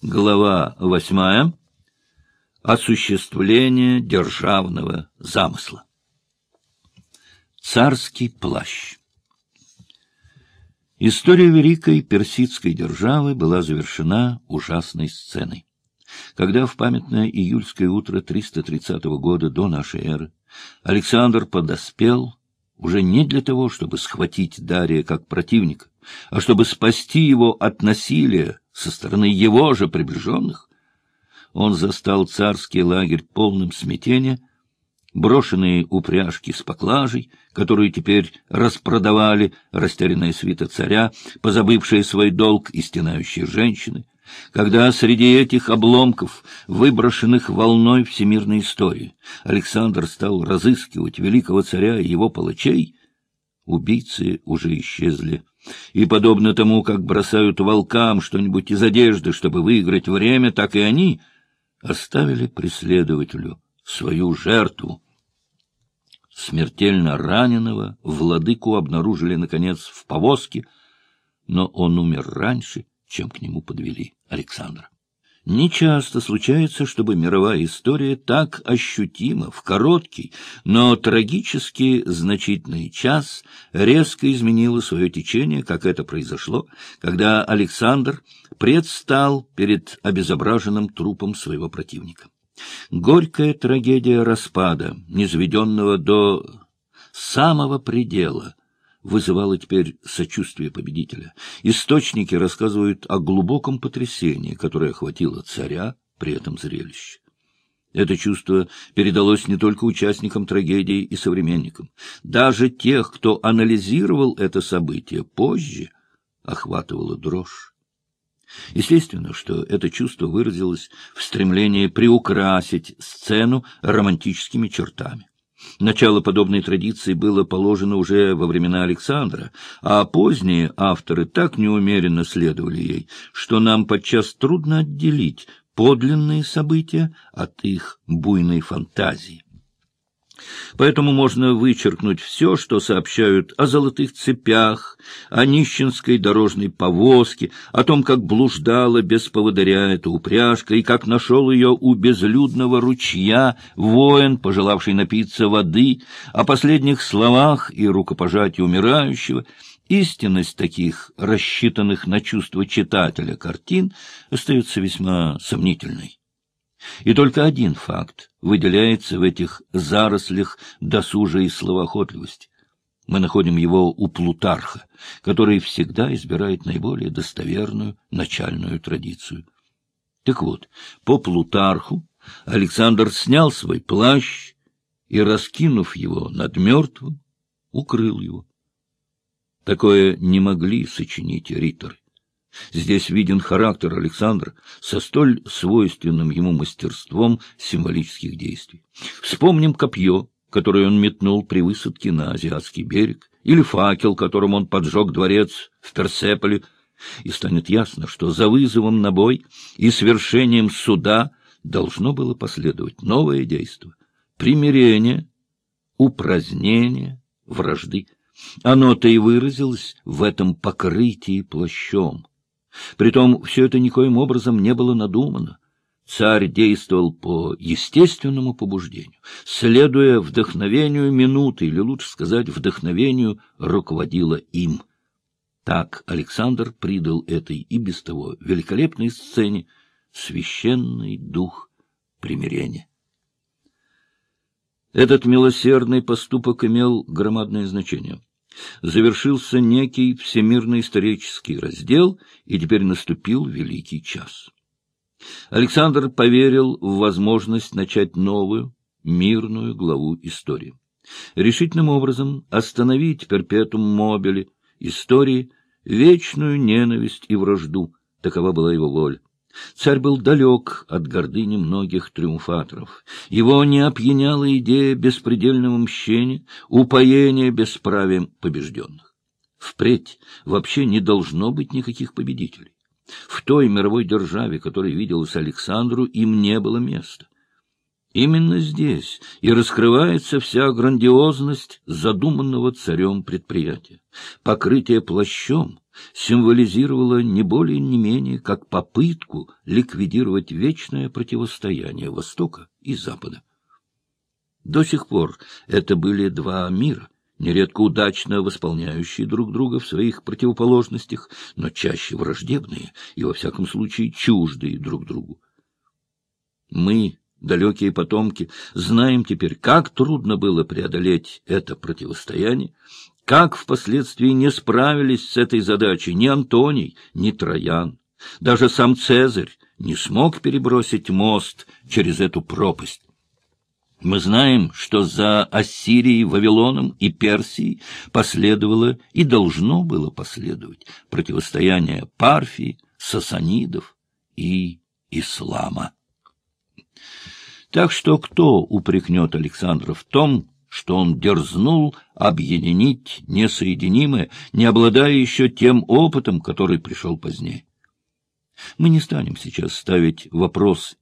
Глава восьмая. Осуществление державного замысла. Царский плащ. История великой персидской державы была завершена ужасной сценой. Когда в памятное июльское утро 330 года до нашей эры Александр подоспел уже не для того, чтобы схватить Дария как противника, а чтобы спасти его от насилия со стороны его же приближенных, он застал царский лагерь полным смятения, брошенные упряжки с поклажей, которую теперь распродавали растерянная свита царя, позабывшие свой долг и стенающие женщины, когда среди этих обломков, выброшенных волной всемирной истории, Александр стал разыскивать великого царя и его палачей, убийцы уже исчезли и, подобно тому, как бросают волкам что-нибудь из одежды, чтобы выиграть время, так и они оставили преследователю свою жертву. Смертельно раненого владыку обнаружили, наконец, в повозке, но он умер раньше, чем к нему подвели Александра. Нечасто случается, чтобы мировая история так ощутимо, в короткий, но трагически значительный час резко изменила свое течение, как это произошло, когда Александр предстал перед обезображенным трупом своего противника. Горькая трагедия распада, низведенного до самого предела, вызывало теперь сочувствие победителя. Источники рассказывают о глубоком потрясении, которое охватило царя при этом зрелище. Это чувство передалось не только участникам трагедии и современникам. Даже тех, кто анализировал это событие позже, охватывала дрожь. Естественно, что это чувство выразилось в стремлении приукрасить сцену романтическими чертами. Начало подобной традиции было положено уже во времена Александра, а поздние авторы так неумеренно следовали ей, что нам подчас трудно отделить подлинные события от их буйной фантазии. Поэтому можно вычеркнуть все, что сообщают о золотых цепях, о нищенской дорожной повозке, о том, как блуждала без поводыря эта упряжка, и как нашел ее у безлюдного ручья воин, пожелавший напиться воды, о последних словах и рукопожатии умирающего. Истинность таких, рассчитанных на чувство читателя картин, остается весьма сомнительной. И только один факт выделяется в этих зарослях досужей словоохотливости. Мы находим его у Плутарха, который всегда избирает наиболее достоверную начальную традицию. Так вот, по Плутарху Александр снял свой плащ и, раскинув его над мертвым, укрыл его. Такое не могли сочинить риторы. Здесь виден характер Александра со столь свойственным ему мастерством символических действий. Вспомним копье, которое он метнул при высадке на Азиатский берег, или факел, которым он поджег дворец в Персеполе, и станет ясно, что за вызовом на бой и свершением суда должно было последовать новое действие — примирение, упразднение вражды. Оно-то и выразилось в этом покрытии плащом. Притом все это никоим образом не было надумано. Царь действовал по естественному побуждению, следуя вдохновению минуты, или лучше сказать, вдохновению руководила им. Так Александр придал этой и без того великолепной сцене священный дух примирения. Этот милосердный поступок имел громадное значение завершился некий всемирный исторический раздел, и теперь наступил великий час. Александр поверил в возможность начать новую, мирную главу истории. Решительным образом остановить перпетум мобили истории, вечную ненависть и вражду, такова была его воля. Царь был далек от гордыни многих триумфаторов. Его не опьяняла идея беспредельного мщения, упоения бесправием побежденных. Впредь вообще не должно быть никаких победителей. В той мировой державе, которая виделась Александру, им не было места. Именно здесь и раскрывается вся грандиозность задуманного царем предприятия. Покрытие плащом символизировала не более не менее как попытку ликвидировать вечное противостояние Востока и Запада. До сих пор это были два мира, нередко удачно восполняющие друг друга в своих противоположностях, но чаще враждебные и, во всяком случае, чуждые друг другу. Мы, далекие потомки, знаем теперь, как трудно было преодолеть это противостояние, как впоследствии не справились с этой задачей ни Антоний, ни Троян. Даже сам Цезарь не смог перебросить мост через эту пропасть. Мы знаем, что за Ассирией, Вавилоном и Персией последовало и должно было последовать противостояние Парфии, Сасанидов и Ислама. Так что кто упрекнет Александра в том, что он дерзнул объединить несоединимое, не обладая еще тем опытом, который пришел позднее. Мы не станем сейчас ставить вопрос,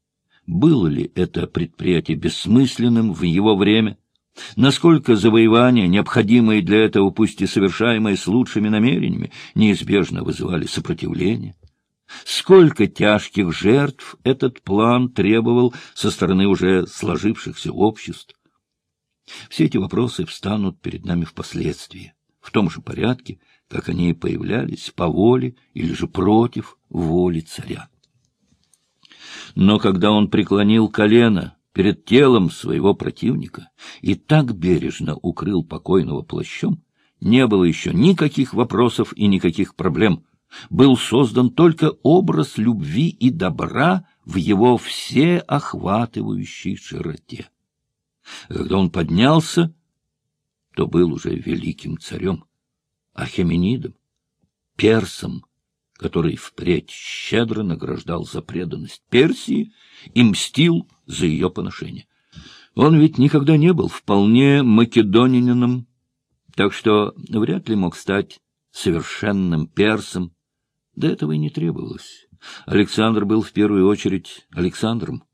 было ли это предприятие бессмысленным в его время, насколько завоевания, необходимые для этого, пусть и совершаемые с лучшими намерениями, неизбежно вызывали сопротивление. Сколько тяжких жертв этот план требовал со стороны уже сложившихся обществ. Все эти вопросы встанут перед нами впоследствии, в том же порядке, как они появлялись по воле или же против воли царя. Но когда он преклонил колено перед телом своего противника и так бережно укрыл покойного плащом, не было еще никаких вопросов и никаких проблем. Был создан только образ любви и добра в его всеохватывающей широте. Когда он поднялся, то был уже великим царем, Ахеменидом, персом, который впредь щедро награждал за преданность Персии и мстил за ее поношение. Он ведь никогда не был вполне македонинином, так что вряд ли мог стать совершенным персом. До этого и не требовалось. Александр был в первую очередь Александром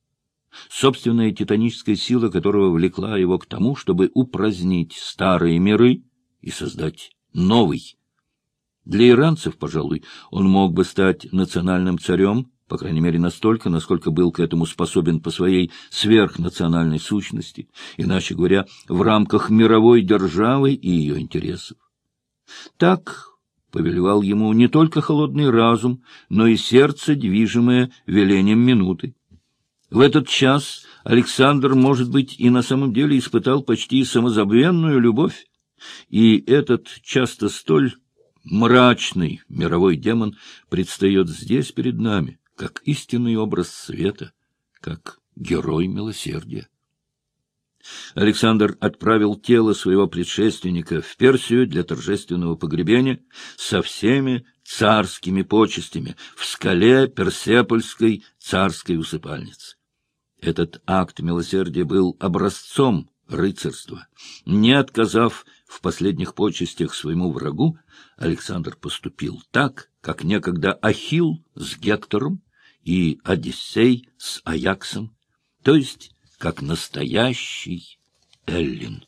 собственная титаническая сила которого влекла его к тому, чтобы упразднить старые миры и создать новый. Для иранцев, пожалуй, он мог бы стать национальным царем, по крайней мере настолько, насколько был к этому способен по своей сверхнациональной сущности, иначе говоря, в рамках мировой державы и ее интересов. Так повелевал ему не только холодный разум, но и сердце, движимое велением минуты. В этот час Александр, может быть, и на самом деле испытал почти самозабвенную любовь, и этот часто столь мрачный мировой демон предстает здесь перед нами, как истинный образ света, как герой милосердия. Александр отправил тело своего предшественника в Персию для торжественного погребения со всеми царскими почестями в скале Персепольской царской усыпальницы. Этот акт милосердия был образцом рыцарства. Не отказав в последних почестях своему врагу, Александр поступил так, как некогда Ахилл с Гектором и Одиссей с Аяксом, то есть как настоящий Эллин.